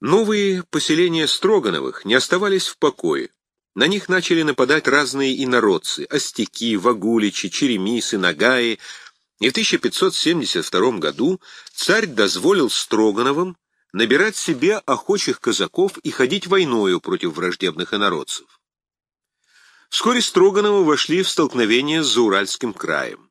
Новые поселения Строгановых не оставались в покое. На них начали нападать разные инородцы – остяки, вагуличи, черемисы, нагаи. И в 1572 году царь дозволил Строгановым набирать себе охочих казаков и ходить войною против враждебных инородцев. Вскоре Строгановы вошли в столкновение с Зауральским краем.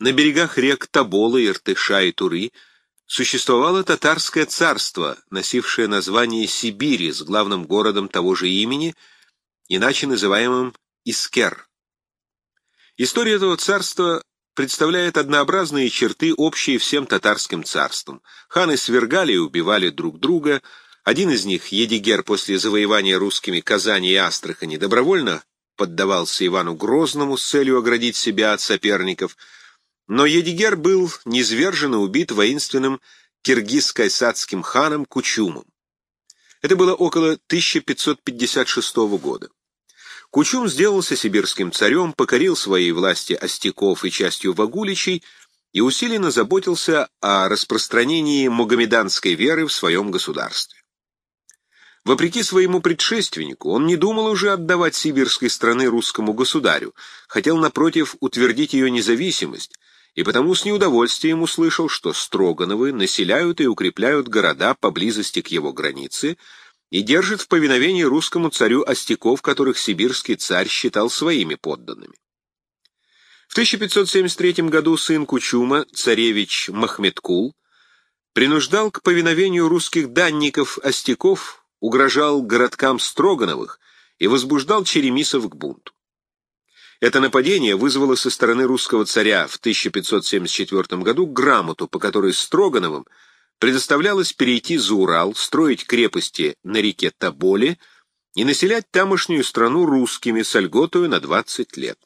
На берегах рек Тобола, Иртыша и Туры – существовало татарское царство, носившее название Сибири с главным городом того же имени, иначе называемым Искер. История этого царства представляет однообразные черты, общие всем татарским царствам. Ханы свергали и убивали друг друга. Один из них, Едигер, после завоевания русскими Казани и Астрахани, добровольно поддавался Ивану Грозному с целью оградить себя от соперников – но Едигер был низвержен и убит воинственным киргиз-кайсадским ханом Кучумом. Это было около 1556 года. Кучум сделался сибирским царем, покорил своей власти остяков и частью вагуличей и усиленно заботился о распространении магомеданской веры в своем государстве. Вопреки своему предшественнику, он не думал уже отдавать сибирской страны русскому государю, хотел, напротив, утвердить ее независимость, и потому с неудовольствием услышал, что Строгановы населяют и укрепляют города поблизости к его границе и держат в повиновении русскому царю остяков, которых сибирский царь считал своими подданными. В 1573 году сын Кучума, царевич Махметкул, принуждал к повиновению русских данников остяков, угрожал городкам Строгановых и возбуждал черемисов к бунту. Это нападение вызвало со стороны русского царя в 1574 году грамоту, по которой Строгановым предоставлялось перейти за Урал, строить крепости на реке Тоболе и населять тамошнюю страну русскими с льготою на 20 лет.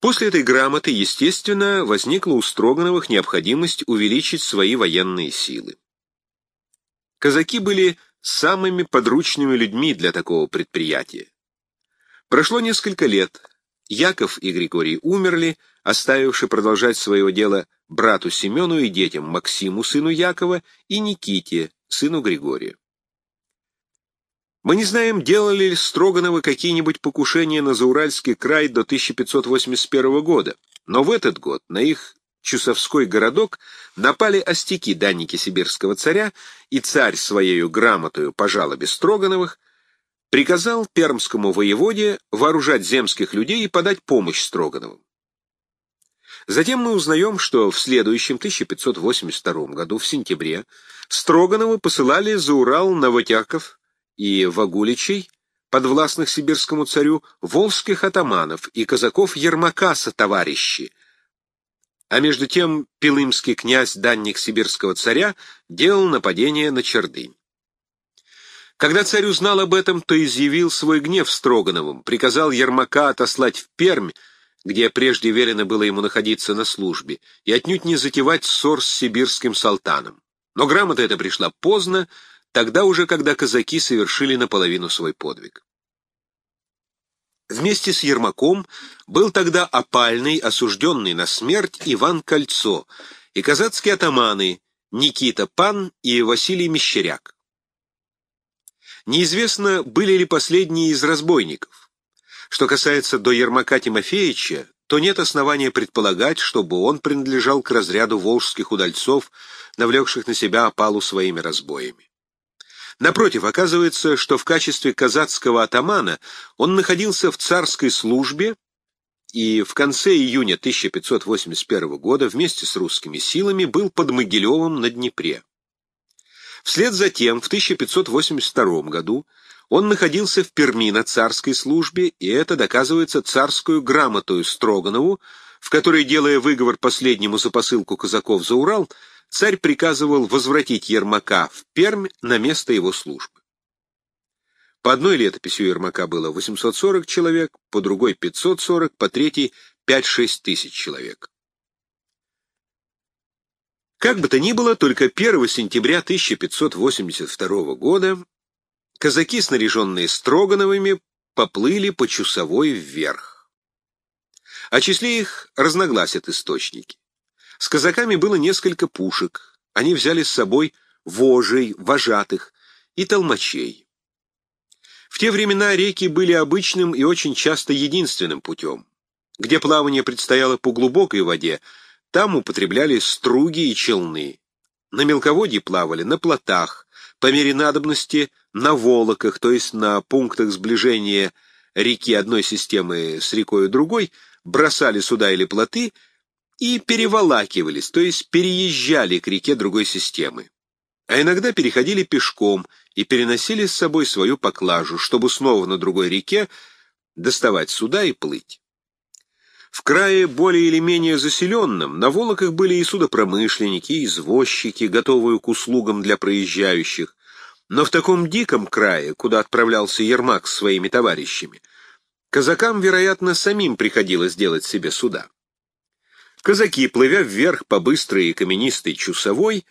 После этой грамоты, естественно, возникла у Строгановых необходимость увеличить свои военные силы. Казаки были самыми подручными людьми для такого предприятия. Прошло несколько лет. Яков и Григорий умерли, оставивши продолжать своего дела брату Семену и детям Максиму, сыну Якова, и Никите, сыну Григория. Мы не знаем, делали ли Строгановы какие-нибудь покушения на Зауральский край до 1581 года, но в этот год на их Чусовской городок напали остяки данники сибирского царя, и царь своею грамотою по жалобе Строгановых приказал пермскому воеводе вооружать земских людей и подать помощь Строгановым. Затем мы узнаем, что в следующем 1582 году, в сентябре, Строгановы посылали за Урал Новотяков и Вагуличей, подвластных сибирскому царю, волжских атаманов и казаков Ермака со товарищи, а между тем пилымский князь, данник сибирского царя, делал нападение на Чердынь. Когда царь узнал об этом, то изъявил свой гнев Строгановым, приказал Ермака отослать в Пермь, где прежде велено было ему находиться на службе, и отнюдь не затевать ссор с сибирским султаном. Но грамота эта пришла поздно, тогда уже, когда казаки совершили наполовину свой подвиг. Вместе с Ермаком был тогда опальный, осужденный на смерть Иван Кольцо и казацкие атаманы Никита Пан и Василий Мещеряк. Неизвестно, были ли последние из разбойников. Что касается до Ермака Тимофеевича, то нет основания предполагать, чтобы он принадлежал к разряду волжских удальцов, навлекших на себя опалу своими разбоями. Напротив, оказывается, что в качестве казацкого атамана он находился в царской службе и в конце июня 1581 года вместе с русскими силами был под Могилевым на Днепре. Вслед за тем, в 1582 году, он находился в Перми на царской службе, и это доказывается царскую грамотою Строганову, в которой, делая выговор последнему за посылку казаков за Урал, царь приказывал возвратить Ермака в Пермь на место его службы. По одной летописи Ермака было 840 человек, по другой — 540, по третьей — 5-6 тысяч человек. Как бы то ни было, только 1 сентября 1582 года казаки, снаряженные Строгановыми, поплыли по Чусовой вверх. О числе их разногласят источники. С казаками было несколько пушек, они взяли с собой вожей, вожатых и толмачей. В те времена реки были обычным и очень часто единственным путем. Где плавание предстояло по глубокой воде, там употребляли струги и челны. На мелководье плавали на плотах, по мере надобности на волоках, то есть на пунктах сближения реки одной системы с рекой другой, бросали суда или плоты и переволакивались, то есть переезжали к реке другой системы. А иногда переходили пешком и переносили с собой свою поклажу, чтобы снова на другой реке доставать суда и плыть. В крае более или менее заселенном на Волоках были и судопромышленники, и извозчики, готовые к услугам для проезжающих, но в таком диком крае, куда отправлялся Ермак с своими товарищами, казакам, вероятно, самим приходилось делать себе суда. Казаки, плывя вверх по быстрой и каменистой Чусовой,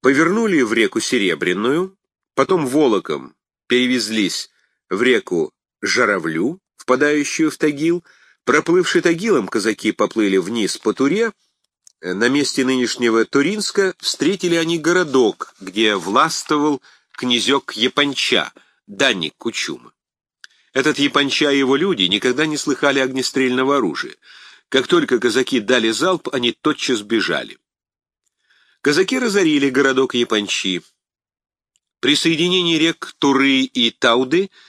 повернули в реку Серебряную, потом Волоком перевезлись в реку Жаровлю, впадающую в Тагил, Проплывши Тагилом, казаки поплыли вниз по Туре. На месте нынешнего Туринска встретили они городок, где властвовал князек Японча, данник Кучума. Этот Японча и его люди никогда не слыхали огнестрельного оружия. Как только казаки дали залп, они тотчас бежали. Казаки разорили городок Япончи. При соединении рек Туры и Тауды –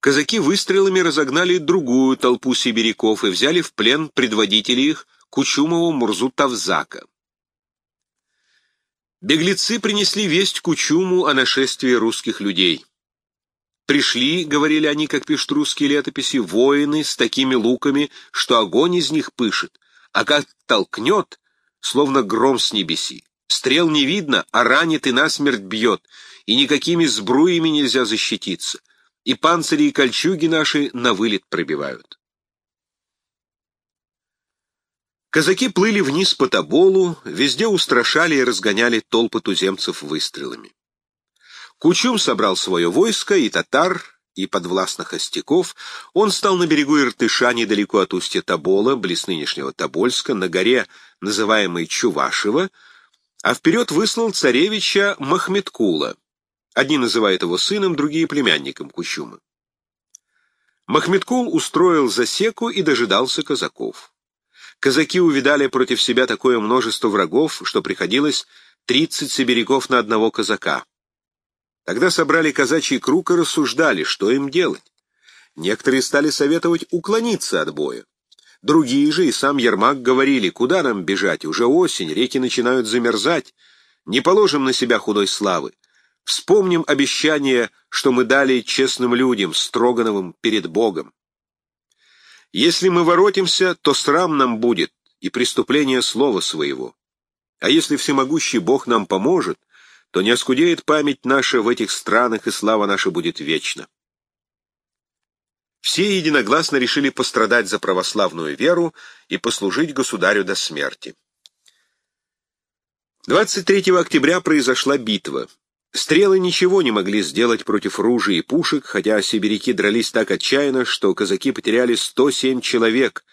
казаки выстрелами разогнали другую толпу сибиряков и взяли в плен предводителей их Кучумову Мурзу Тавзака. Беглецы принесли весть Кучуму о нашествии русских людей. Пришли, говорили они, как пишут русские летописи, воины с такими луками, что огонь из них пышет, а как толкнет, словно гром с небеси. Стрел не видно, а ранит и насмерть бьет, и никакими сбруями нельзя защититься и панцири и кольчуги наши на вылет пробивают. Казаки плыли вниз по Тоболу, везде устрашали и разгоняли толпы туземцев выстрелами. Кучум собрал свое войско, и татар, и подвластных остяков. Он стал на берегу Иртыша, недалеко от устья Тобола, близ нынешнего Тобольска, на горе, называемой Чувашева, а вперед выслал царевича Махметкула, Одни называют его сыном, другие — племянником Кущума. Махметкул устроил засеку и дожидался казаков. Казаки увидали против себя такое множество врагов, что приходилось тридцать сибиряков на одного казака. Тогда собрали казачий круг и рассуждали, что им делать. Некоторые стали советовать уклониться от боя. Другие же и сам Ермак говорили, куда нам бежать, уже осень, реки начинают замерзать, не положим на себя худой славы. Вспомним обещание, что мы дали честным людям, Строгановым перед Богом. Если мы воротимся, то срам нам будет и преступление слова своего. А если всемогущий Бог нам поможет, то не оскудеет память наша в этих странах, и слава наша будет вечна. Все единогласно решили пострадать за православную веру и послужить государю до смерти. 23 октября произошла битва. Стрелы ничего не могли сделать против ружей и пушек, хотя сибиряки дрались так отчаянно, что казаки потеряли 107 человек,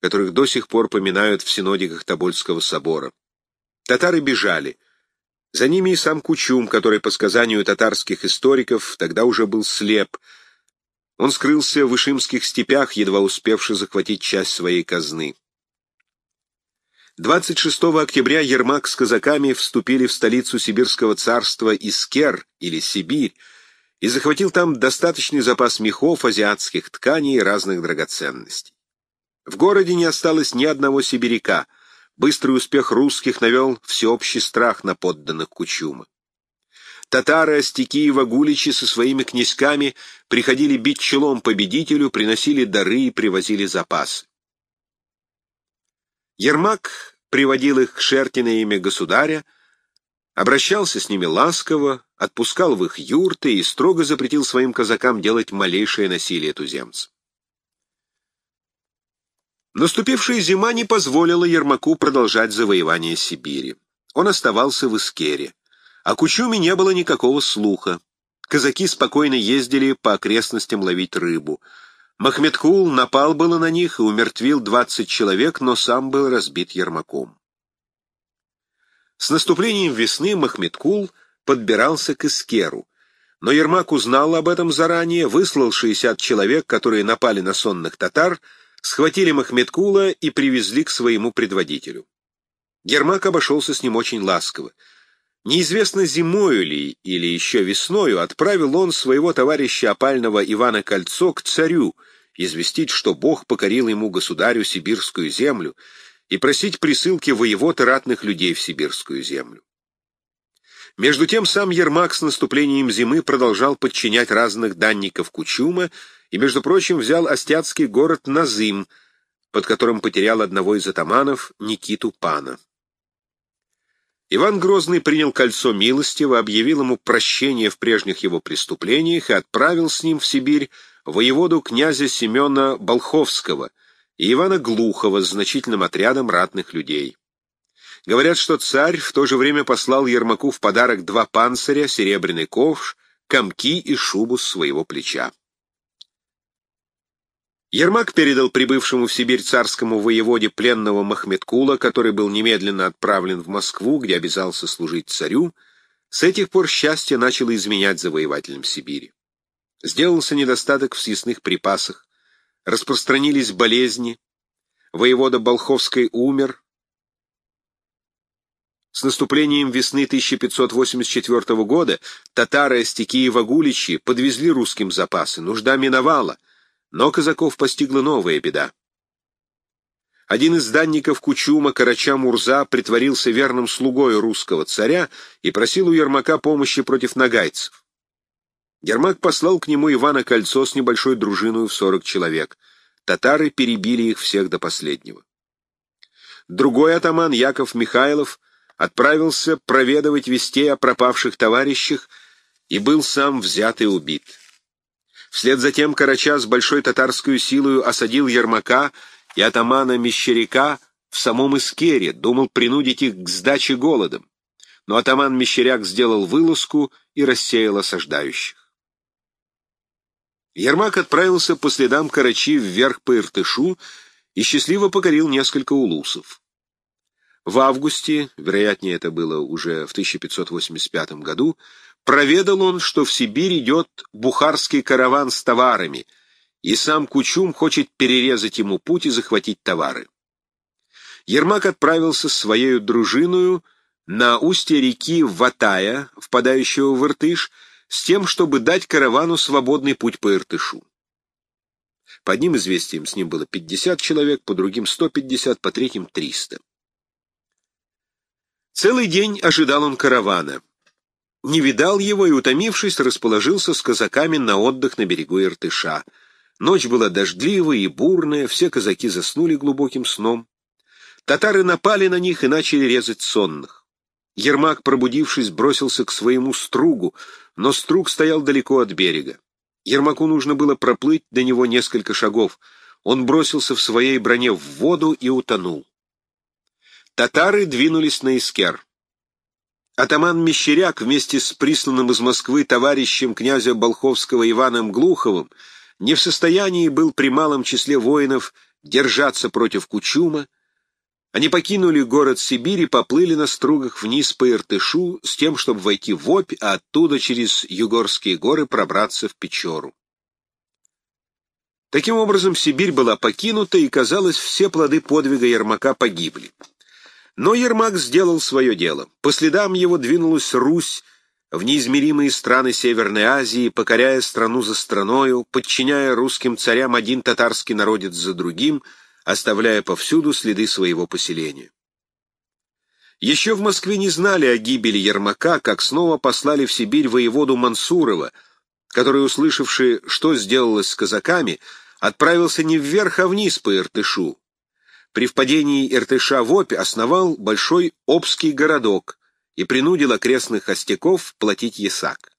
которых до сих пор поминают в синодиках Тобольского собора. Татары бежали. За ними и сам Кучум, который, по сказанию татарских историков, тогда уже был слеп. Он скрылся в Ишимских степях, едва успевший захватить часть своей казны. 26 октября Ермак с казаками вступили в столицу сибирского царства Искер, или Сибирь, и захватил там достаточный запас мехов, азиатских тканей и разных драгоценностей. В городе не осталось ни одного сибиряка. Быстрый успех русских навел всеобщий страх на подданных Кучума. Татары, остяки и вагуличи со своими князьками приходили бить челом победителю, приносили дары и привозили запасы. Ермак приводил их к Шерти на имя государя, обращался с ними ласково, отпускал в их юрты и строго запретил своим казакам делать малейшее насилие туземцам. Наступившая зима не позволила Ермаку продолжать завоевание Сибири. Он оставался в Искере. О Кучуме не было никакого слуха. Казаки спокойно ездили по окрестностям ловить рыбу — Махметкул напал было на них и умертвил двадцать человек, но сам был разбит Ермаком. С наступлением весны Махметкул подбирался к Искеру, но Ермак узнал об этом заранее, выслал 60 человек, которые напали на сонных татар, схватили Махметкула и привезли к своему предводителю. Ермак обошелся с ним очень ласково. Неизвестно, зимою ли или еще весною отправил он своего товарища опального Ивана Кольцо к царю, известить, что Бог покорил ему государю сибирскую землю, и просить присылки воевод и ратных людей в сибирскую землю. Между тем сам Ермак с наступлением зимы продолжал подчинять разных данников Кучума и, между прочим, взял остяцкий город Назым, под которым потерял одного из атаманов Никиту Пана. Иван Грозный принял кольцо милостиво, объявил ему прощение в прежних его преступлениях и отправил с ним в Сибирь воеводу князя Семена Болховского и Ивана Глухова с значительным отрядом ратных людей. Говорят, что царь в то же время послал Ермаку в подарок два панциря, серебряный ковш, комки и шубу с своего плеча. Ермак передал прибывшему в Сибирь царскому воеводе пленного Махметкула, который был немедленно отправлен в Москву, где обязался служить царю, с этих пор счастье начало изменять завоевателям Сибири. Сделался недостаток в съестных припасах, распространились болезни, воевода Болховской умер. С наступлением весны 1584 года татары, остяки и вагуличи подвезли русским запасы, нужда миновала — но казаков постигла новая беда. Один из данников Кучума, Карача Мурза, притворился верным слугой русского царя и просил у Ермака помощи против нагайцев. Ермак послал к нему Ивана Кольцо с небольшой дружиной в сорок человек. Татары перебили их всех до последнего. Другой атаман, Яков Михайлов, отправился проведывать вестей о пропавших товарищах и был сам взят и убит. Вслед за тем Карача с большой татарской силой осадил Ермака и атамана Мещеряка в самом Искере, думал принудить их к сдаче голодом. Но атаман Мещеряк сделал вылазку и рассеял осаждающих. Ермак отправился по следам Карачи вверх по Иртышу и счастливо покорил несколько улусов. В августе, вероятнее это было уже в 1585 году, Проведал он, что в Сибирь идет бухарский караван с товарами, и сам Кучум хочет перерезать ему путь и захватить товары. Ермак отправился с своей дружиною на устье реки Ватая, впадающего в Иртыш, с тем, чтобы дать каравану свободный путь по Иртышу. По одним известиям с ним было 50 человек, по другим 150, по третьим 300. Целый день ожидал он каравана не видал его и, утомившись, расположился с казаками на отдых на берегу Иртыша. Ночь была дождливая и бурная, все казаки заснули глубоким сном. Татары напали на них и начали резать сонных. Ермак, пробудившись, бросился к своему стругу, но струг стоял далеко от берега. Ермаку нужно было проплыть до него несколько шагов. Он бросился в своей броне в воду и утонул. Татары двинулись на Искер. Атаман Мещеряк вместе с присланным из Москвы товарищем князя Болховского Иваном Глуховым не в состоянии был при малом числе воинов держаться против Кучума. Они покинули город Сибирь и поплыли на стругах вниз по Иртышу с тем, чтобы войти в Обь, а оттуда через Югорские горы пробраться в Печору. Таким образом, Сибирь была покинута, и, казалось, все плоды подвига Ермака погибли. Но Ермак сделал свое дело. По следам его двинулась Русь в неизмеримые страны Северной Азии, покоряя страну за страною, подчиняя русским царям один татарский народец за другим, оставляя повсюду следы своего поселения. Еще в Москве не знали о гибели Ермака, как снова послали в Сибирь воеводу Мансурова, который, услышавший, что сделалось с казаками, отправился не вверх, а вниз по Иртышу, при впадении Иртыша в Обь основал большой Обский городок и принудил окрестных остяков платить ясак.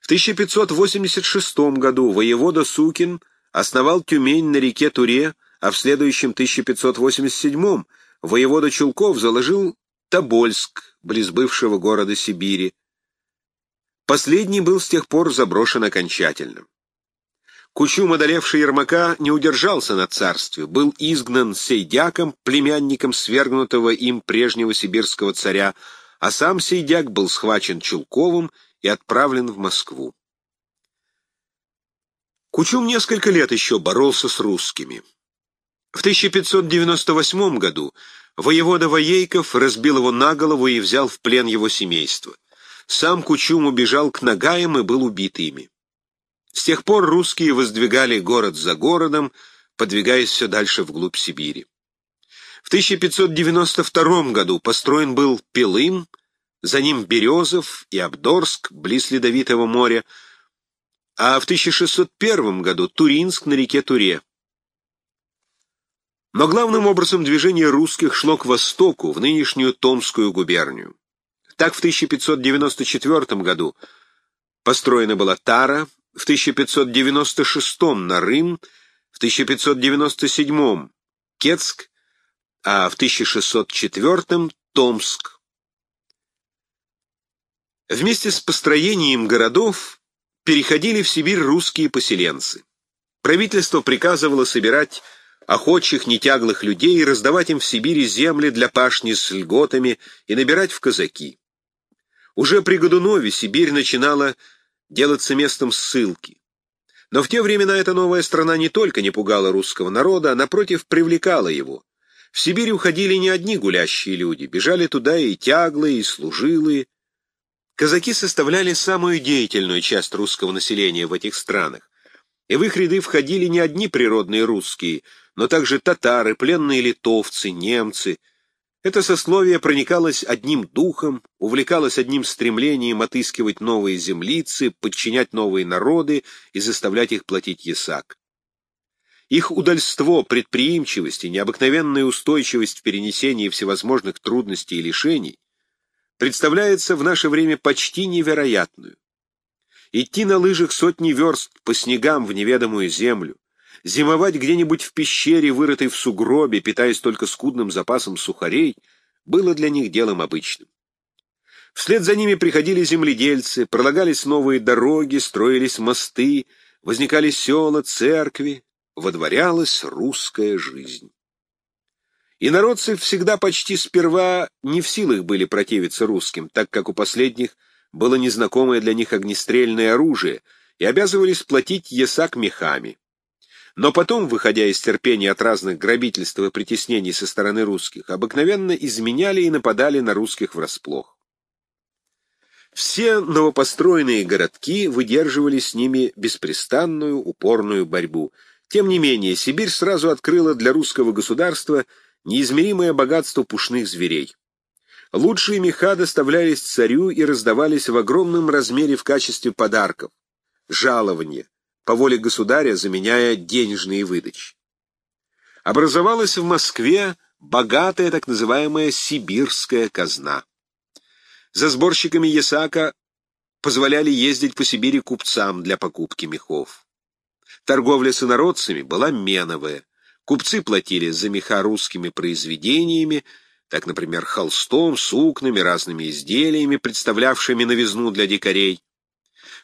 В 1586 году воевода Сукин основал Тюмень на реке Туре, а в следующем 1587 воевода Чулков заложил Тобольск, близ бывшего города Сибири. Последний был с тех пор заброшен окончательно. Кучум, одолевший Ермака, не удержался на царстве, был изгнан Сейдяком, племянником свергнутого им прежнего сибирского царя, а сам Сейдяк был схвачен Чулковым и отправлен в Москву. Кучум несколько лет еще боролся с русскими. В 1598 году воевода Воейков разбил его на голову и взял в плен его семейство. Сам Кучум убежал к Нагаям и был убит ими. С тех пор русские воздвигали город за городом, подвигаясь все дальше вглубь Сибири. В 1592 году построен был Пилым, за ним Березов и Абдорск, близ Ледовитого моря, а в 1601 году Туринск на реке Туре. Но главным образом движение русских шло к востоку, в нынешнюю Томскую губернию. Так в 1594 году построена была Тара, в 1596 на Рым, в 1597 Кецк, а в 1604 Томск. Вместе с построением городов переходили в Сибирь русские поселенцы. Правительство приказывало собирать охотчих, нетяглых людей и раздавать им в Сибири земли для пашни с льготами и набирать в казаки. Уже при Годунове Сибирь начинала делаться местом ссылки. Но в те времена эта новая страна не только не пугала русского народа, а, напротив, привлекала его. В Сибирь уходили не одни гулящие люди, бежали туда и тяглые, и служилые. Казаки составляли самую деятельную часть русского населения в этих странах, и в их ряды входили не одни природные русские, но также татары, пленные литовцы, немцы — это сословие проникалось одним духом, увлекалось одним стремлением отыскивать новые землицы, подчинять новые народы и заставлять их платить ясак. Их удальство, предприимчивость и необыкновенная устойчивость в перенесении всевозможных трудностей и лишений представляется в наше время почти невероятную. Идти на лыжах сотни верст по снегам в неведомую землю, Зимовать где-нибудь в пещере, вырытой в сугробе, питаясь только скудным запасом сухарей, было для них делом обычным. Вслед за ними приходили земледельцы, пролагались новые дороги, строились мосты, возникали села, церкви, водворялась русская жизнь. И народцы всегда почти сперва не в силах были противиться русским, так как у последних было незнакомое для них огнестрельное оружие, и обязывались платить ясак мехами. Но потом, выходя из терпения от разных грабительств и притеснений со стороны русских, обыкновенно изменяли и нападали на русских врасплох. Все новопостроенные городки выдерживали с ними беспрестанную, упорную борьбу. Тем не менее, Сибирь сразу открыла для русского государства неизмеримое богатство пушных зверей. Лучшие меха доставлялись царю и раздавались в огромном размере в качестве подарков, жалования, по воле государя заменяя денежные выдачи. Образовалась в Москве богатая так называемая сибирская казна. За сборщиками Ясака позволяли ездить по Сибири купцам для покупки мехов. Торговля с инородцами была меновая. Купцы платили за меха русскими произведениями, так, например, холстом, сукнами, разными изделиями, представлявшими новизну для дикарей.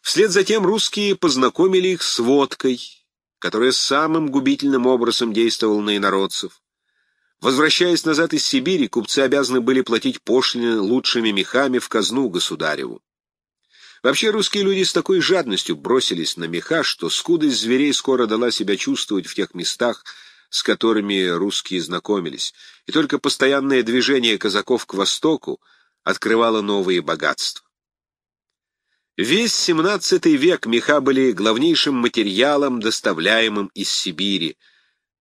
Вслед за тем русские познакомили их с водкой, которая самым губительным образом действовала на инородцев. Возвращаясь назад из Сибири, купцы обязаны были платить пошлины лучшими мехами в казну государеву. Вообще русские люди с такой жадностью бросились на меха, что скудость зверей скоро дала себя чувствовать в тех местах, с которыми русские знакомились, и только постоянное движение казаков к востоку открывало новые богатства. Весь XVII век меха были главнейшим материалом, доставляемым из Сибири,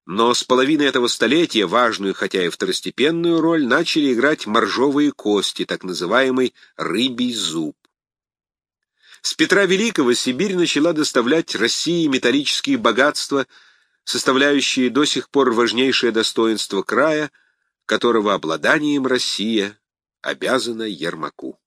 но с половины этого столетия важную, хотя и второстепенную роль, начали играть моржовые кости, так называемый рыбий зуб. С Петра Великого Сибирь начала доставлять России металлические богатства, составляющие до сих пор важнейшее достоинство края, которого обладанием Россия обязана Ермаку.